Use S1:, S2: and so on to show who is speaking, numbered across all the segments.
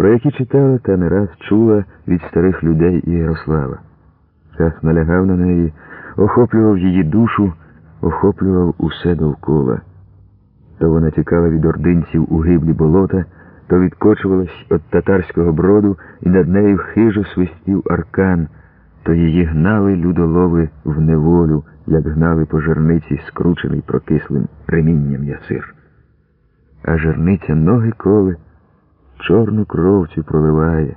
S1: про які читала та не раз чула від старих людей і Ярослава. Час налягав на неї, охоплював її душу, охоплював усе довкола. То вона тікала від ординців у гиблі болота, то відкочувалась від татарського броду, і над нею хижо свистів аркан, то її гнали людолови в неволю, як гнали по жерниці, скручений прокислим ремінням ясир. А жерниця ноги коли чорну кровцю проливає,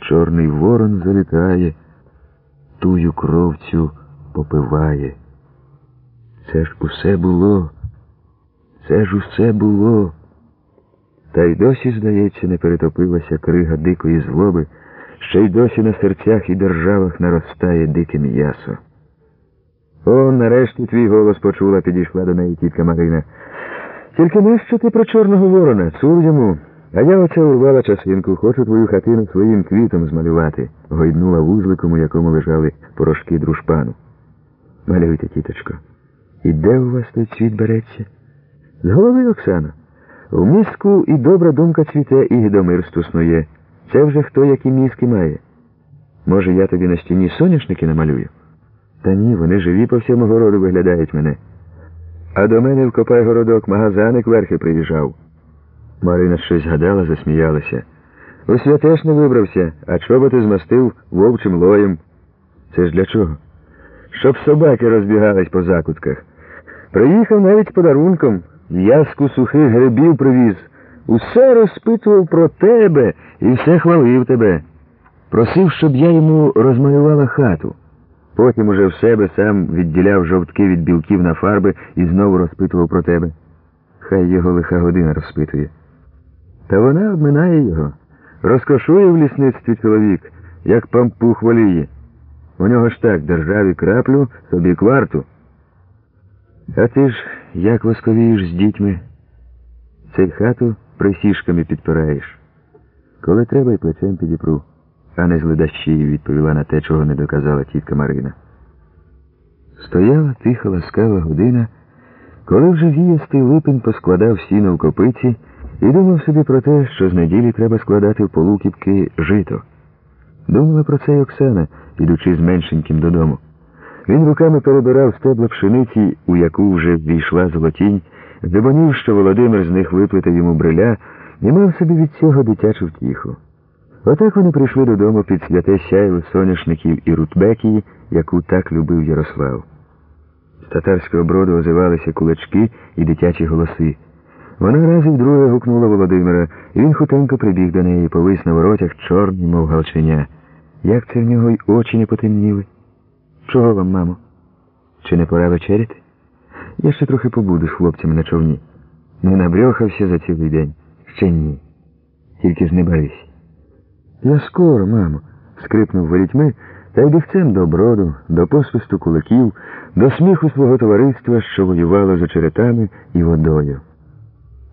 S1: чорний ворон залітає, тую кровцю попиває. Це ж усе було, це ж усе було. Та й досі, здається, не перетопилася крига дикої злоби, ще й досі на серцях і державах наростає дике м'ясо. О, нарешті твій голос почула, підійшла до неї тітка Марина. Тільки нащо ти про Чорного Ворона? Цур йому. А я оце урвала часинку, хочу твою хатину своїм квітом змалювати, гойднула вузликом, у якому лежали порошки дружпану. Малюйте, тіточко. І де у вас той цвіт береться? З голови, Оксана. В мізку і добра думка цвіте, і гідомирство снує. Це вже хто які мізки має. Може, я тобі на стіні соняшники намалюю? Та ні, вони живі по всьому городу виглядають мене. А до мене в Копай городок магазаник верхи приїжджав. Марина щось згадала, засміялася. У святеш не вибрався, а чоботи змастив вовчим лоєм. Це ж для чого? Щоб собаки розбігались по закутках. Приїхав навіть подарунком, в'язку сухих грибів привіз. Усе розпитував про тебе і все хвалив тебе. Просив, щоб я йому розмалювала хату. Потім уже в себе сам відділяв жовтки від білків на фарби і знову розпитував про тебе. Хай його лиха година розпитує. Та вона обминає його, розкошує в лісництві чоловік, як пампух воліє. У нього ж так державі краплю, собі кварту. А ти ж як восковієш з дітьми, цей хату присіжками підпираєш. Коли треба, й плечем підіпру, а не з ледащів відповіла на те, чого не доказала тітка Марина. Стояла тиха ласкава година, коли вже віястий липень поскладав сіно в копиці і думав собі про те, що з неділі треба складати в полуківки жито. Думала про це й Оксана, ідучи з меншеньким додому. Він руками перебирав стебла пшениці, у яку вже ввійшла золотінь, дебонів, що Володимир з них виплетав йому бриля, і мав собі від цього дитячу втіху. Отак вони прийшли додому під святе сяйво соняшників і рутбекії, яку так любив Ярослав. З татарського броду озивалися кулачки і дитячі голоси. Вона раз і вдруге гукнула Володимира, і він хутенько прибіг до неї, повис на воротях чорний, мов галченя. Як це в нього й очі не потемніли? Чого вам, мамо? Чи не пора вечеряти? Я ще трохи побуду з хлопцями на човні. Не набрьохався за цілий день. Ще ні. Тільки ж не барись. Я скоро, мамо, скрипнув ворітьми, та й бігцем до броду, до посвисту кулаків, до сміху свого товариства, що воювало за черетами і водою.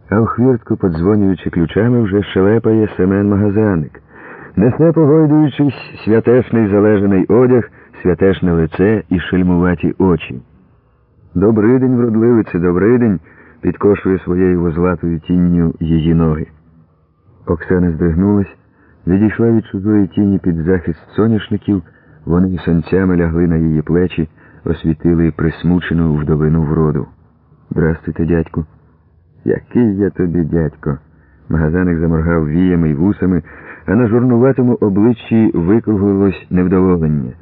S1: А у хвіртку, подзвонюючи ключами, вже шелепає Семен Магазаник. Несе, погойдуючись, святешний залежаний одяг, святешне лице і шельмуваті очі. Добрий день, вродливице, добрий день, підкошує своєю возлатою тінню її ноги. Оксана здригнулась, відійшла від чужої тіні під захист соняшників, вони сонцями лягли на її плечі, освітили присмучену вдовину вроду. Здрастуйте, дядьку. Який я тобі, дядько. Магазаник заморгав віями й вусами, а на журнуватому обличчі викруглилось невдоволення.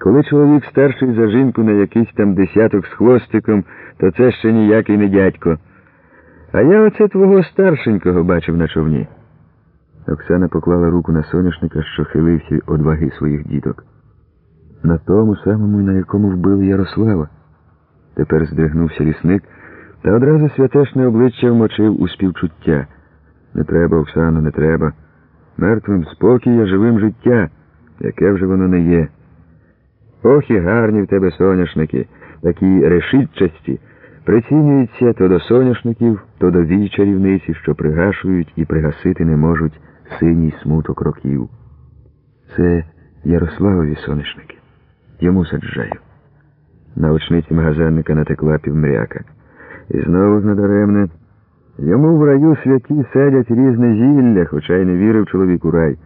S1: Коли чоловік старший за жінку на якийсь там десяток з хвостиком, то це ще ніякий не дядько. А я оце твого старшенького бачив на човні. Оксана поклала руку на соняшника, що хилився від ваги своїх діток. На тому самому, на якому вбили Ярослава. Тепер здригнувся лісник, та одразу святешне обличчя вмочив у співчуття. Не треба, Оксано, не треба. Мертвим спокій, а живим життя, яке вже воно не є. Ох і гарні в тебе соняшники, такі решітчасті, прицінюються то до соняшників, то до вій чарівниці, що пригашують і пригасити не можуть синій смуток років. Це Ярославові соняшники. Йому саджаю. На очниці магазинника натекла півмряка. І знову ж надаремне. Йому в раю святі садять різне зілля, хоча й не вірив чоловік у рай.